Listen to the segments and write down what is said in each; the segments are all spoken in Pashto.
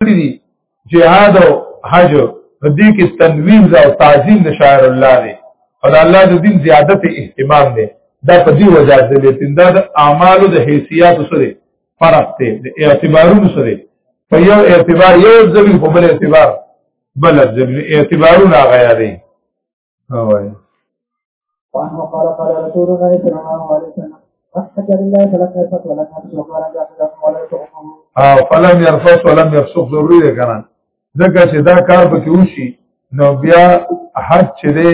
دي جهاد او حج دې کې تنوین او تعظیم د شاعر الله دی او د الله د دین زیادت اهتمام دی دا په دې وجه د لیتندا د اعمالو د حیثیت سره فرق دی د اعتبارونو سره په یو اعتبار یو ځل په بل اعتبار بل ځل اعتبارونه غیا دي اوای وان وقال قال رسول الله صلى الله عليه وسلم فحجر الله فلم يرفث ولم يفسق ولم يفسق ولا يطعمه او فلم يرفث ولم يفسق ضروري ده کنه ځکه چې دا کار به کې وشي نو بیا حج چې دی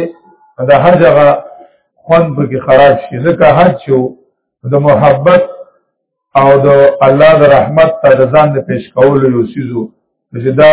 د حج هغه خوند به کې خراب شي ځکه حج چې د محبت او د الله د رحمت ته د ځان د پیش کولو یو سیزو چې دا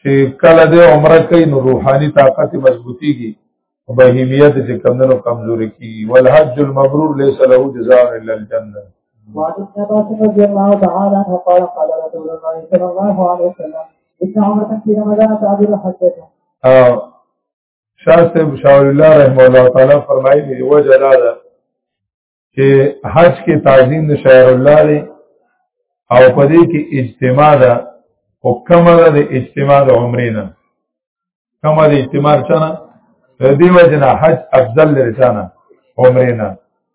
چې کله د عمره کوي نو روحاني طاقت مضبوطيږي او بهیمیت چې کمندونو کمزوري کیږي والحج المبرور ليس له جزاء الا الجنه وعن النبات رضي الله تعالى عنه قال قال رسول الله صلى الله عليه وسلم إن عمرة في رمضان تعبير حجته شاه صاحب شاول الله رحمه الله تعالی فرمایي دی وجه دا ده چې حج کې تعظیم د شاعر الله دی او په دې کې اجتماع ده او کمه ده د اجتماع د عمرې نه کمه د اجتماع چانه د دې وجه نه حج افضل لري چانه عمرې نه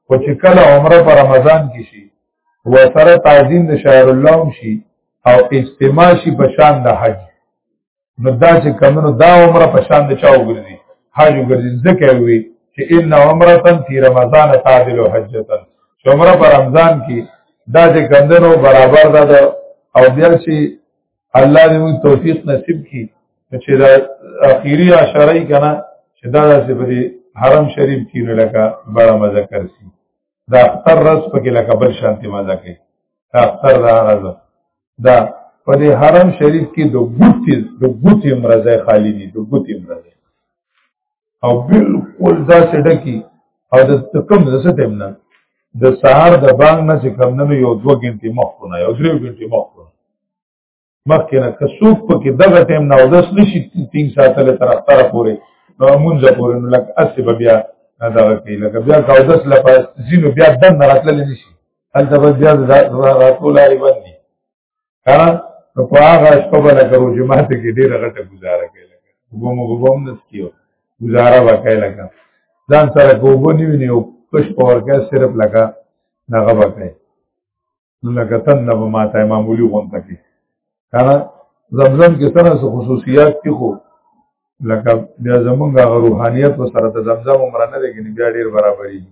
خو چې کله عمره په رمضان کې شي و سره تعظیم د شاعر الله هم شي او اجتماع شي په شان د حج نو دا چې کمنو دا عمره په شان د چا وګرځي حج وګرځي ځکه وي چې ان عمره فی رمضان تعدل حجتا چې عمره په رمضان کې دا چې کمنو برابر ده او بیا چې الله دې موږ توفیق نصیب کړي چې دا اخیری عشرای کنه چې دا داسې په حرم شریف کې نه لکه بڑا مزه کرسي دا اختر رس پکې لکه بل شانتي مزه کوي دا اختر دا رزه دا په دې حرم شریف کې د ګوتی د ګوتی مرزه خالی دي د ګوتی مرزه او بالکل دا سړه کې او د کوم د څه تم نه د سهار د بانګ نه چې کم نه یو دوه غنټې مخکې نه یو درې غنټې مخکې مخکې نه که څوک پکې دغه ټیم نه اودس نشي تین ساعته له تر اختره پورې نو مونږ پورې نو لکه اسې بیا دغه کې لکه بیا کاودس لپاره ځینو بیا دن نه راتللی نشي انت بس بیا راتول آئی بندی کانا نو پا آغا شپا بنا کرو جماعت کی دیر غٹا گزارا کئی لکا گوم گوم نسکیو گزارا با کئی لکا ځان سره کوبو نیو نیو پش پور کې صرف لکا نغه بکې نو لکا تن نه ما ته معمولی غونته کې کانا زمزم کې سره خصوصیات کې خو لکه بیا زمونږ روحانیت و سره د زمزم عمر نه لګي بیا ډیر برابرې دي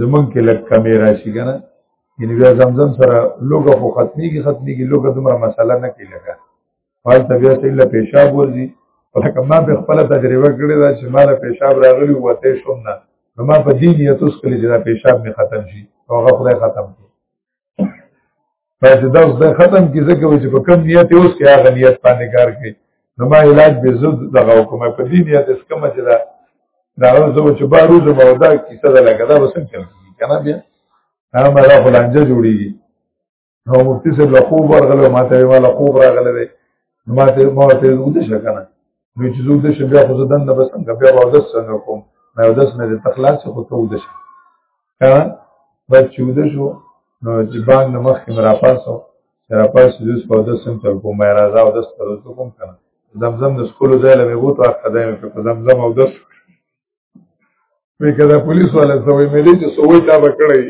زمون کې لک کمی راشي کنه یعنی بیا زمزم سره لوګه خو ختمي کې ختمي کې لوګه دومره مسله نه کې لګا حال طبيعت ته الا پیشاب ورزي ولکه ما به خپل تجربه کړې دا چې ما له پیشاب راغلی وته شوم نه نو ما په دې نیت اوس کلی چې دا پیشاب می ختم شي هغه خدای ختم کړ پس دا اوس دا ختم کی ځکه چې په کم نیت اوس کې هغه نیت باندې کار کوي نو ما علاج به زود دغه حکم په دې نیت اس کومه چې دا دا زو چې بارو زو مودا کیسه ده لګا دا وسم چل کنه بیا هغه ما لا فلانجه جوړیږي نو مفتی صاحب له خوب ورغله ما ته ما له خوب راغله ما ته ما ته ودې شکنه نو چې زود شم بیا خو زدن نه بس څنګه بیا واودس څنګه کوم ما واودس مې د تخلاص خو ته ودش ها بس چې ودش شو نو چې باندې نه مخ کې مرا پاسو را پاسو د سپو د سم تل کوم ما راځه او د سترو ته کوم کنه زمزم د سکول ځای له میغو ته اخته مې په زمزم او د مې کدا پولیس والا سوې مې دې چې سوې تا بکړې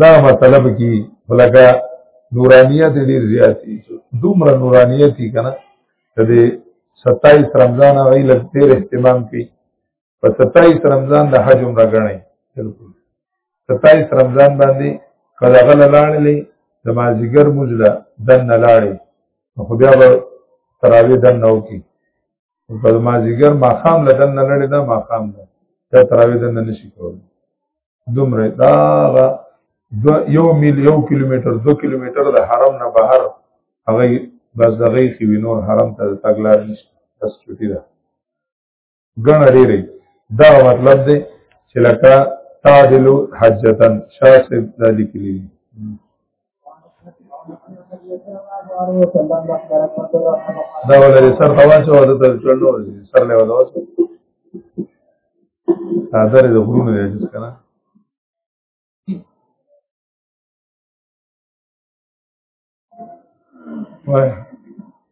دا مسله به کی ولکه نورانیت ډیر زیات دي دومره نورانیت دي کنه د 27 رمضان غي لږ تیر اهتمام کوي په 27 رمضان د حج عمره غني بالکل 27 رمضان باندې کله غل لاړلې د مازیګر مجله دن لاړې خو بیا به تراوی دن نو کی په مازیګر ماخام لدن لاړې دا ماخام ده تراوی دن نشي کولای دومره دا دو یو میل یو کیلومتر دو کیلومتر د حرم نه بهر هغه بس دغه خي وینور حرم ته تګلار نشته بس چټي ده ګڼه ډېرې دا مطلب دی چې لکه تعدلو حجتن شاسب دا لیکلی دا ولې سر تواچو او د چلو سر له وځو دا درې د غرونو دی چې کنه وای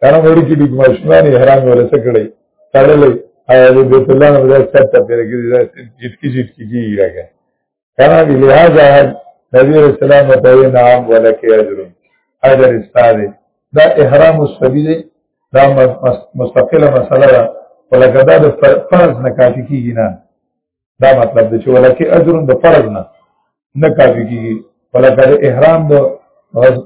کنه وړي کې د ماشومان احرام ولا څه کړی تړلې او بیت الله نه بیا سر ته پیره کې دا جټ کې جټ کې کیږي راګه کنه به لہذا نبی رسول الله ته نام ولکه اجر اجر استاده دا احرام السبیل دا مستقله مسله ده ولکه دا د فرض نه کافي کیږي نه دا مطلب دی چې ولکه اجر د فرض نه نه کافي کیږي ولکه د احرام د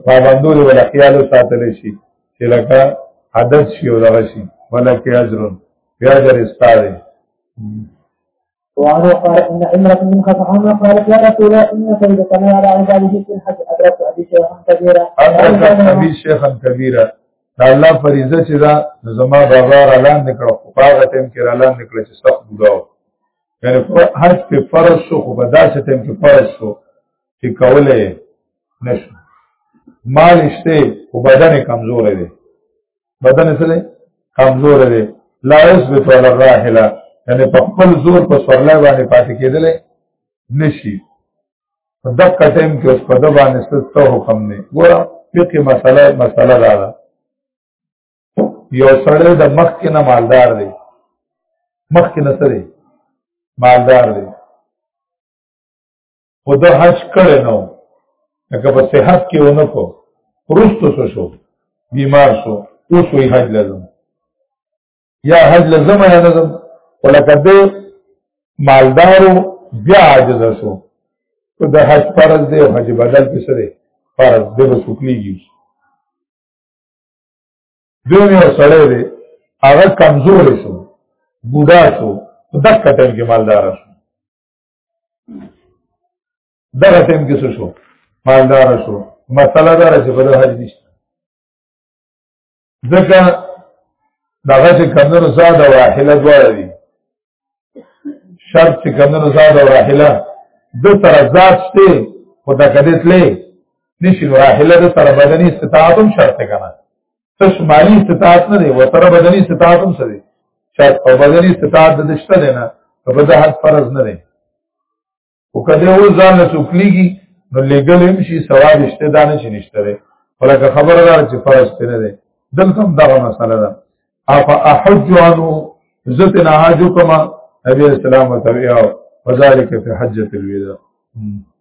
پابندو دی ولکه یالو ساتل شي چې لکه حدث شي او دغه شي ولکه اجر بیا اجر استاره وعنه قال ان عمرة بن خطعان قالت يا رسول الله ان سيدتنا على عباده في الحج ادركت ابي شيخا كبيرا ادركت ابي شيخا كبيرا دا الله فریضه چې دا زما بابا را لاندې کړ خو هغه ټیم کې را لاندې کړ چې سخت بډاو یعنی حج په فرض شو خو په داسې ټیم کې فرض شو چې کولای نشو مال شته خو بدن کمزور دی بدن سره کمزور دی لا یثبت علی الراحله یعنی په خپل زور په سورلای باندې پاتې کېدلې نشي په دغه ټیم کې اوس په د باندې څه حکم نه ګوره فقې مسله مسله دا ده یو سړی د مخ کې نه مالدار دی مخ کې نه سره مالدار دی خو د حج کړي نو لکه په صحت کې ونه کو روستو شو بیمار شو اوس وی حج لازم یا حج لزم یا نظم ولکه د مالدارو بیا عاجز شو ته د حج فرض دی او حج بدل کې سره فرض دی به سوکلیږي دوی یو سړی دی هغه کمزور شو بوډا شو په دغه ټیم کې مالدار شو دغه ټیم کې څه شو مالدار شو مسله دا چې په حج نشته ځکه دغه چې کمنو زاد او راحله دواړه دي شرط چې کمنو زاد او راحله د سره ذات شته خو دا کده تلې نشي راحله د سره بدني استطاعت هم شرط کنه تش مالی استطاعت نه دی و سره بدني استطاعت هم سره شرط او بدني استطاعت د دشته نه په بده حد فرض نه دی او کله یو ځان له څوکلیږي نو لګل هم شي ثواب شته دا نه شي نشته ده ولکه خبره ده چې فرض نه ده دلته هم دا مسله ده اپ احج عنه عزت نه حج کما نبی اسلام وتعالى وذلك في حجه الوداع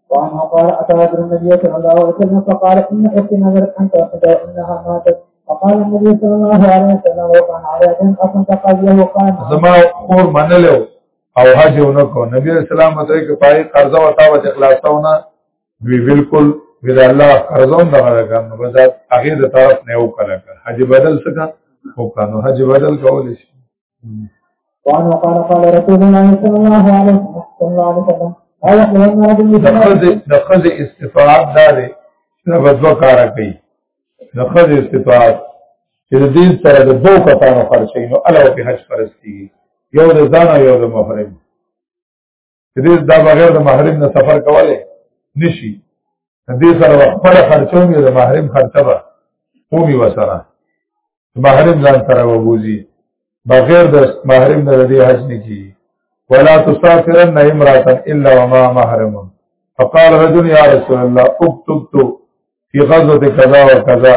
وعن قال أتاجر النبي صلى الله عليه وسلم فقال إن أختي نظرت أن تأخذ إنها ماتت فقال النبي صلى الله عليه وسلم وكان على دين أصلا تقضيه وقال زما خور منلو او حج اونکو نبی اسلام متوي کې پای قرضه او تاوت اخلاصونه وی بالکل وی الله قرضون دغه کارنو بس هغه د طرف نه وکړه حج بدل څه وکړو حج بدل کول شي وان قال قال رسول الله صلى الله عليه وسلم اي خلنا رجل دخل دخل استفاد دار نه بدو کار کوي د خځې استطاعت چې د دین سره د دوه کسانو خرچې نو علاوه په حج فرض کیږي یو د ځان او یو د محرم چې دې دا بغیر د محرم نه سفر کوله نشي دې سره خپل خرچوم یو د محرم خرچه به قومي وسره محرم ځان سره وبوزي بغیر د محرم نه دې حج نه کی ولا تسافرن امراه الا وما محرم فقال رجل يا رسول الله اكتبت في غزوه كذا وكذا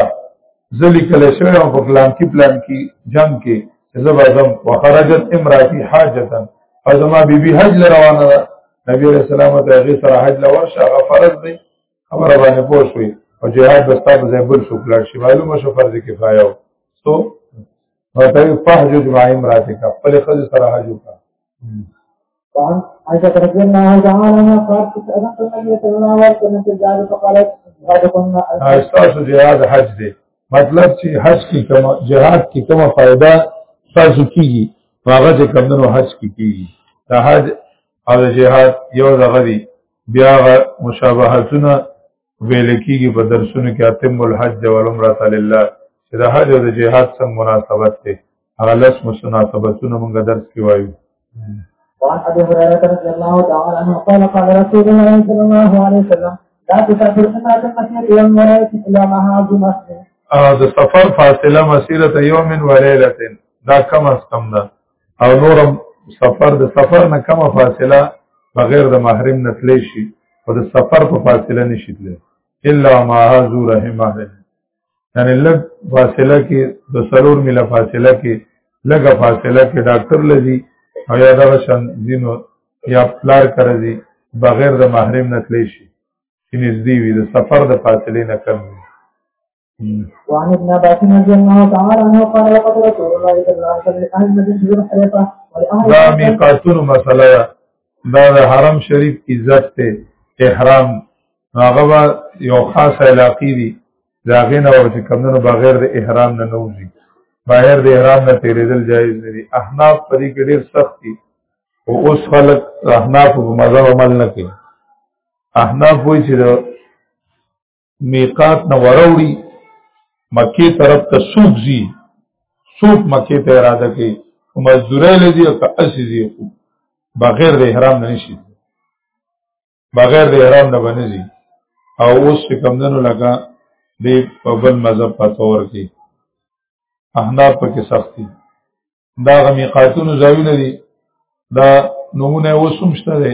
ذلی کله شوی او په پلان کې پلان کې جنگ کې زب اعظم وخرجت امراتی حاجتا او زما بیبي حج روانه ده نبی رسول الله ته هغه سره حج لور شغه فرض دی خبره باندې پوه شوي او جهاد به ستا په ځای بل څوک لاړ شي معلومه شو فرض کفایه و څو ورته وي فحجج مع امراتک خپل ښځې سره حج وکړه وعن عائشة رضي الله تعالى عنها قالت أذقت النبي صلى الله عليه وسلم في الجهاد فقالت قد كنا استاسو جهاد حج دی مطلب چې حج کې کوم جهاد کې کوم فائدہ تاسو کیږي هغه چې کمندونو حج کې کیږي دا حج او جهاد یو دغه دی بیا مشابهتونه ویل کیږي په درسونو کې اتم الحج والعمره لله چې د حج او د جهاد سره مناسبت دی هغه لس مناسبتونه موږ درس کې وایو وعن ابي هريره رضي الله تعالى عنه قال قال رسول الله صلى الله عليه وسلم لا تسافر حتى تمسك يوم وليله الا ما هاذ مسجد او د سفر فاصله مسیره یوم و لیلتین دا کم از کم ده او نورم سفر د سفر نه کومه فاصله بغیر د محرم نه تلی شي او د سفر په فاصله نشي تلی الا ما ذو رحمه یعنی لږ فاصله کې د سلور میله فاصله کې لږه فاصله کې ډاکټر لذي او یا دغه شان ځینو یا پلار کرځي بغیر د محرم نه تلی شي چې نږدې وي د سفر د فاصلې نه کم وي وعن ابن عباس رضي الله تعالى عنه قال لقد رسول الله صلى الله عليه وسلم لأهل المدينة ذو الحليفة ولأهل دا ميقاتونو مسله دا د حرم شریف عزت ته احرام هغه یو خاص علاقې دي دا غینه او چې کمونو بغیر د احرام نه نوځي بغیر د احرام نه تیرېدل جایز نه دي احناف په دې کې ډېر سخت دي او اوس خلک احناف په مذهب عمل نه کوي احناف وایي چې میقات نه وروړي مکه طرف ته سوق زی سوق مکه ته اراده کوي او مزدوري لدی او که اسی زی خو بغیر د احرام نه نشي بغیر د احرام نه بنځي او اوس چې کمندنو لگا دی په بل مذهب په تور کې احناف پکې سختي دا غمی قاتونو ځایونه دي دا نمونه اوسم شته دی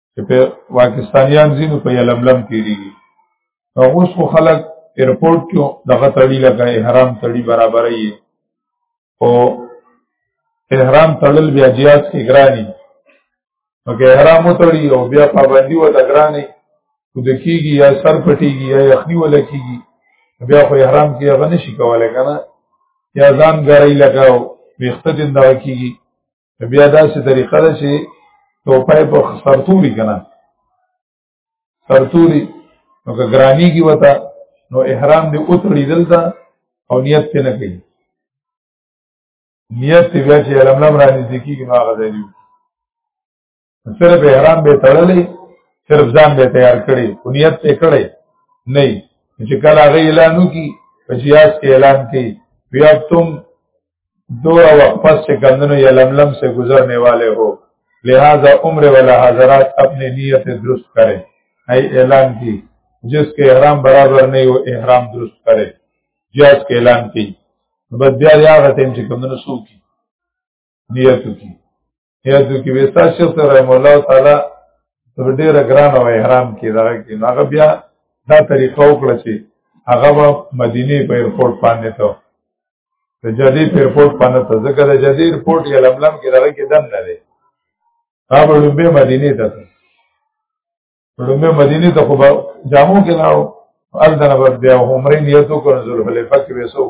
چې په پاکستانیان زینو په یلملم تیریږي او اوس خو خلک ایرپورټ کې دغه تړي لګا احرام تړي برابرې او احرام تړل بیا جیاز کې ګرانی نو که احرام وتړي او بیا پابندي و ته ګرانی خو د کیږي یا سر پټیږي یا یخنی ولا کیږي بیا خو احرام کې هغه نشي کولای کنه یا ځان ګرای لګاو ویخته دین دا کیږي بیا دا سي طریقه ده چې ټوپای په سرتوري کنه سرتوري نو که ګرانی کی وتا نو احرام دی اوتړي دلته او نیت ته نه کوي نیت ته بیا چې علم لم را نږدې کیږي نو هغه ځای دی صرف احرام به تړلې صرف ځان به تیار کړي نیت ته کړي نه چې کله غي اعلانو کی په جیاز کې اعلان کی بیا تم دو وقت پس چې کمندونو یا لملم سے گزرنے والے ہو لہذا عمر والا حضرات اپنی نیت درست کرے ہے اعلان کی جس کے احرام برابر نہیں وہ احرام درست کرے جیاز کے اعلان کی بس بیا یاد اتیم چې کمندونو سو کی نیتو کی یا د کې وستا شیخ رحم الله تعالی تر ډیره ګران او احرام کې دا کې هغه بیا دا طریقه وکړه چې هغه مدینه په ایرپورټ باندې ته د جدي ایرپورټ باندې ته ځکه د جدي ایرپورټ یې لملم کې دغه کې دن نه دی هغه لومبه مدینه ته لومبه مدینه ته خو جامو کې لاړو ال دنه بیا عمرې نیتو کړو ذل خلیفہ کې وسو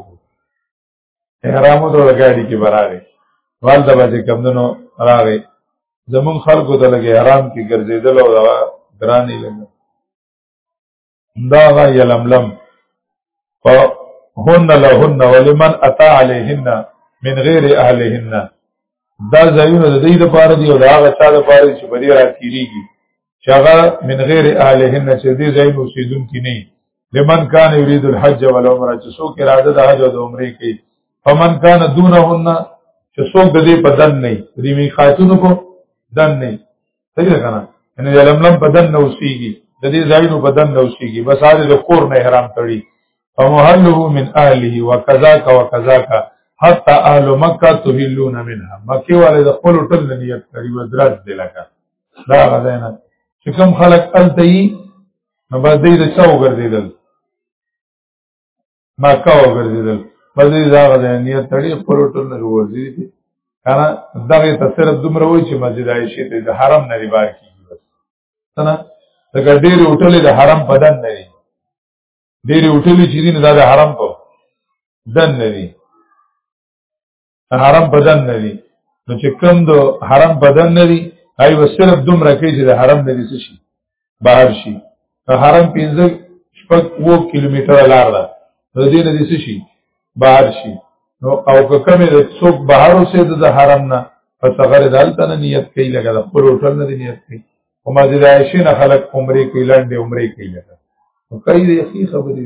احرام د غاډي کې براغه وال د باندې کمندونو راغی زمون خلکو ته لګي احرام کې ګرځیدل او دا درانی لګ دا غا یلملم فهن لهن ولمن اتى عليهن من غیر اهلهن دا ځایونه د دې لپاره دی او دا هغه چا لپاره چې بری راکېږي شغا من غیر اهلهن چې دې ځای نو سیدون کې نه لمن کان یرید الحج والعمره چې څوک اراده د حج او د عمره کوي فمن کان دونهن چې څوک د دې بدن نه دې می خاتون کو دن نه صحیح ده کنه ان لملم بدن نه اوسېږي د دې ځای نو بدن نه اوسېږي بس هغه د کور نه احرام تړي فمحله من اهله وكذاك وكذاك حتى اهل مکه تهلون منها مکه والے د خپل ټل نیت کوي ودرات دی لکه دا غځای نه چې کوم خلک الته یي نو بس دې د څو ګرځیدل ما کا وګرځیدل بس دې دا غځای نیت تړي خپل ټول نه ورځي دي کنه دغه ته صرف دومره وای چې مسجد عائشه ته د حرم نه لري کیږي بس څنګه دا ډېر هوټل د حرم بدن نه دي ډېر هوټل چې دین دا د حرم په دن نه دي حرام بدن نه دي نو چې کم د حرام بدن نه دي هاي و صرف دومره کې چې د حرام نه دي څه شي بهر شي د حرام پنځه شپږ وو کیلومتر لار ده د دې نه دي څه شي بهر شي نو او که کمې د څوک بهر اوسې د حرام نه پس هغه دالته نه نیت کوي لګا د خپل هوټل نه نیت کوي او ما دې عائشې نه خلک عمرې کوي لاندې عمرې کوي لګا نو کوي دې خبرې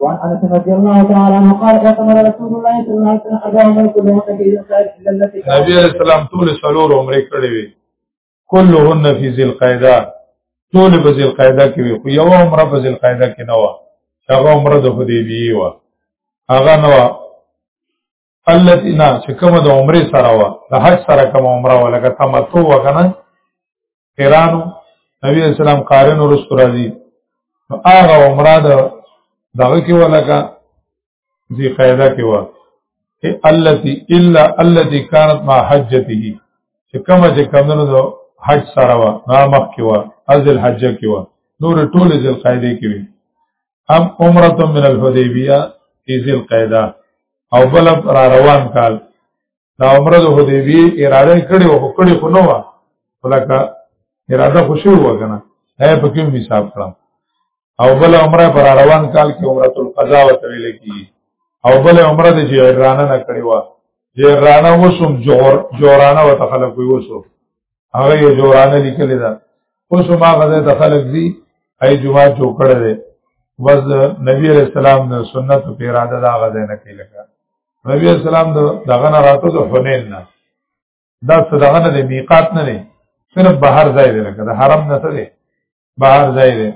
وعن انس رضي الله تعالى عنه قال اعتمر رسول الله صلى الله عليه وسلم اربع عمر كلهن في ذي القعده الا التي نبي عليه السلام طول سلور عمره کړې وي كلهن في ذي القعده طول په ذي القعده کې وي خو یو عمره په ذي القعده کې نه و هغه عمره د حدیبیه و هغه نه و التي نا چې کومه د عمره سره وا د حج سره کومه عمره وا لکه تمتع وکنه قرانو نبی اسلام قارن ورستو راځي هغه عمره د دغه کې ولکه ذی قاعده کې وا التي الا التي كانت مع حجته چې کومه چې کومه د حج سره وا نامخ کې وا ازل حج کې وا نور ټول ذل قاعده کې وي ام عمره من الحدیبیه فی ذل قیدا او بل را روان کال دا عمره د حدیبیه اراده کړې او کړې خو نو ولکه اراده خو شو وکنه هي په کوم حساب کړم او بل عمره پر روان کال کې عمره القضا وتویل کی او بل عمره د جیرانه نه کړې و جیرانه وسوم جور جورانه وتخلق وسو هغه یې جورانه لیکلی ده اوس هم هغه ځای ته خلک ځي هغې جومات جوړ کړی دی بس نبی علیہ السلام د سنت په اراده دا هغه ځای نه کوي لکه نبی علیہ السلام د دغه نه راته د حنین نه دا څه دغه نه دی میقات نه دی صرف بهر ځای دی لکه د حرم نه څه دی بهر ځای دی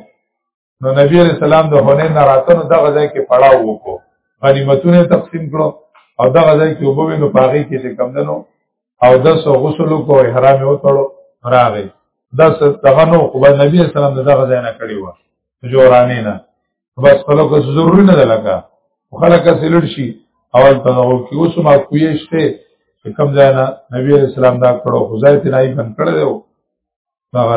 نو نبی علیہ السلام د حنین نه راتنو دغه ځای کې پړاو وکړو غنیمتونه تقسیم کړو او دغه ځای کې وبوي نو پاغي کې چې کم دنو او د سو غسل کو احرام یو تړو راغی دا څنګه نو خو نبی علیہ السلام دغه ځای نه کړی و جورانی نه بس خلک ضروري نه لګا خلک سلړ شي اول تنو کې اوس ما کویشته کم ځای نه نبی علیہ السلام دا کړو خدای ته نه بن کړو هغه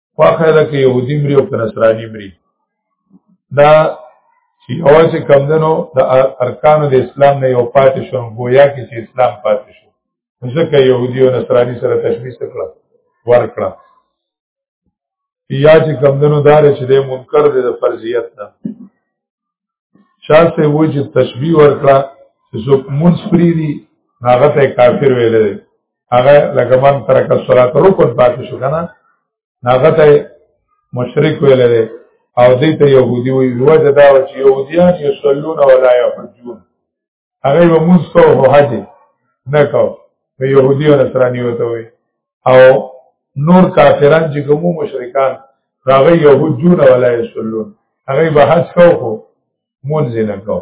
خوخه ده کې يهودي مري او نصراني مري دا چې او چې کمندنو د ارکانو د اسلام نه یو پاتې شو گویا کې چې اسلام پاتې شو ځکه يهودي او نصراني سره تشبيه وکړه ورکړه یا چې کمندنو دار چې د منکر د فرضیت نه چا سه وای چې تشبیه ورکړه چې څوک مونږ فری دي هغه ته کافر ویل دي هغه لکه من ترک الصلاه رکن پاتې شو کنه هغه ته مشرک ویل دي او دې ته يهودي وي وجه دا چې يهوديان يصلون ولا يحجون هغه به موږ کو هو حج نه کو په يهودي او نصراني وته وي او نور کافران چې کوم مشرکان راغی يهود جون ولا يسلون هغه به حج کو خو مونږ نه کو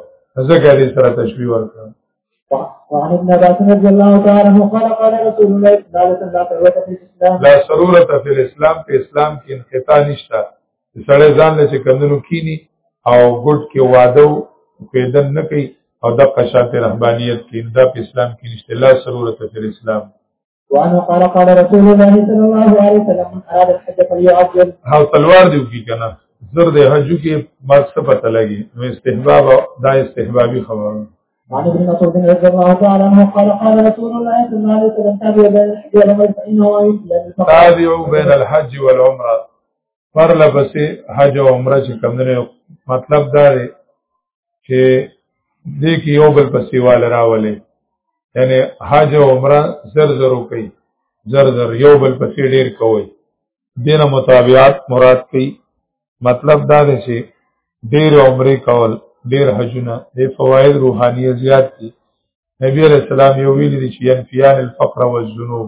ځکه دې سره تشبيه ورکړه وعن ابن عباس رضي الله تعالى عنه قال قال رسول الله صلى الله عليه وسلم لا سرورة في الاسلام في اسلام کې انقطاع نشته سړی ځان له چې کندنو کینی او ګډ کې واده پیدن نه کوي او د قشات رهبانيت کې دا په اسلام کې نشته لا ضرورت په اسلام وانا قال قال رسول الله صلى الله عليه وسلم من اراد الحج فليعجل ها تلوار دیو کی کنه زر د حج کې ما څه پته لګي نو استحباب دا استحبابي خبره عن ابن مسعود رضي الله تعالى عنه قال قال رسول الله صلى الله عليه وسلم تابعوا بين الحج والعمرة فإنه يمكن تابعوا بين الحج والعمرة پر لپسې حج او عمره چې کوم نه مطلب دا دی چې دې کې یو بل پسې وال راولې یعنی حج او عمره زر زر کوي زر زر یو بل پسې ډیر کوي دینه مطابقت مراد کوي مطلب دا دی چې ډیر عمره کول ډیر حجونه دې فواید روحاني زیات دي نبی علیہ السلام یو ویل دي چې ينفيان الفقر والذنوب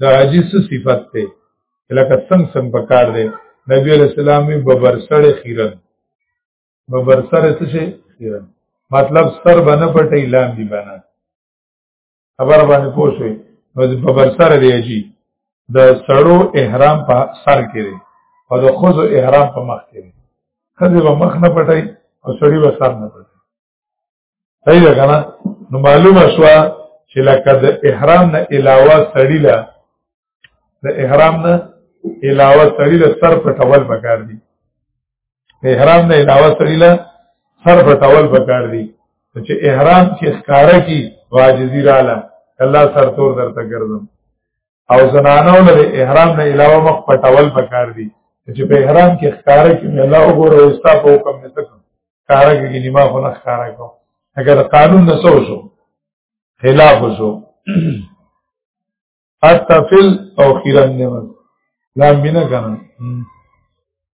د حاجی څه صفت ته لکه څنګه څنګه پکار دی نبی علیہ السلام وی ببر سره خیرن ببر سره څه شي خیرن مطلب سر باندې پټي لاندې باندې خبر باندې پوښوي نو د ببر سره دی جی د سړو احرام په سر کې دی او د خوځو احرام په مخ کې دی خځه به مخ نه پټي او سړی به سر نه پټي صحیح ده کنه نو معلومه شو چې لکه د احرام نه علاوه سړی لا د احرام نه علاوه سړی لا سر پټول پکار دي د احرام نه علاوه سړی لا سر پټول پکار دي چې احرام کې ښکارا کی واجزی رااله الله سر تور درته ګرځم او زنانو له احرام نه علاوه مخ پټول پکار دي چې په احرام کې ښکارا کې الله وګوره او ستا په حکم نه تک ښکارا کې نیمه خو نه ښکارا کو اگر قانون نه سو شو خلاف شو حتی فل او خیرن نماز لا مینه کنه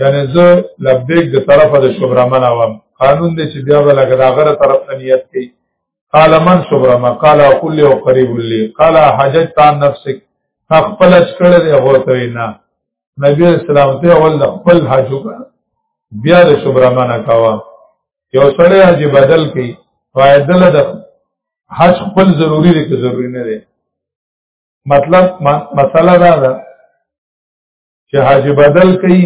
یعنی زه لبیک د طرفه د شبرمن اوام قانون دی چې بیا بلګ دا غره طرف ته نیت کوي قال من شبرما قال اقول له قريب لي قال حجت عن نفسك خپل اشکل دی هو ته نه نبی اسلام ته اول خپل حج بیا د شبرما نه کاوه یو سړی حج بدل کړي فائدل د حج خپل ضروری دی که ضروری نه دی مطلب مسله دا ده چې حاجی بدل کوي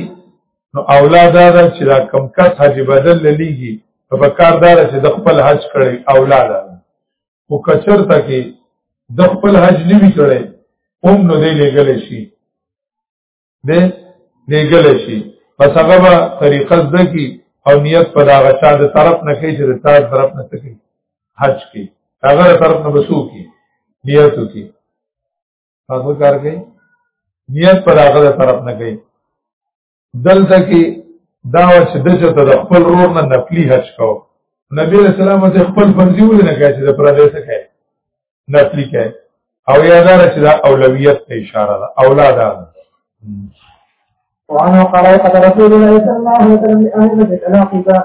نو اولاد دا چې دا کم کس حاجی بدل للیږي په بکار دا چې د خپل حج کړي اولاد او کچر ته کې د خپل حج نیوي کړي هم نو دی لګل شي د لګل شي پس هغه به طریقه زده کی او نیت په دا غچا د طرف نه کوي چې د تاج طرف نه کوي حج کې هغه طرف نه بسو کی نیت کی تاسو کار کوي نیت پر هغه طرف نه کوي دلته کې دا چې د چته د خپل رور نه نفلی حج کو نبی علیہ السلام ته خپل فرضي ول نه کوي چې د پردې څخه کوي نفلی کوي او یادار چې دا اولویت ته اشاره ده اولاد ده وعنه قال قد رسول الله صلى الله عليه وسلم لأهل بيت العقبة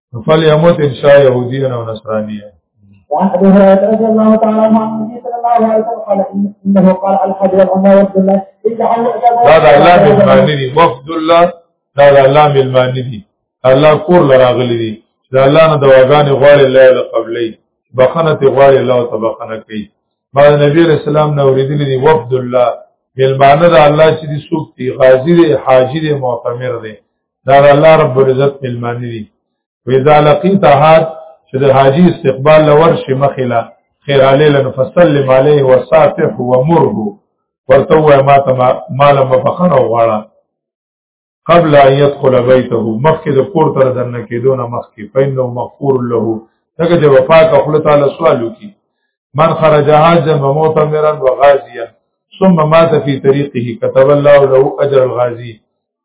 فل يموت ان شاء يهوديا او نصرانيا وعن ابي هريره رضي الله تعالى عنه عن النبي صلى الله عليه وسلم قال انه قال الحج والعمره وفد الله هذا الله بالمعنى دي وفد الله هذا الله بالمعنى دي الله کور لراغلي دي دا الله نه دواګانې غواړي الله له قبلې بخنه ته غواړي الله ته بخنه کوي ما نبی رسول الله نو ورېدلې دي وفد الله ملمانه د الله چې دي سوق دي غازی دي حاجی دي معتمر دي دا الله رب العزت ملمانی دي وإذا لقيت حد چې د حاجی استقبال لور شي مخله خیر علی لن فسلم علیه وصافح ومره ورته وای ما ته مال مفخره غواړه قبل ان يدخل بيته مخکې د کور تر دنه کېدونه مخکې فإنه مغفور له دغه چې وفات خپل تعالی سوال وکي من خرج حاجا ومعتمرا وغازيا ثم مات في طريقه كتب الله له اجر الغازي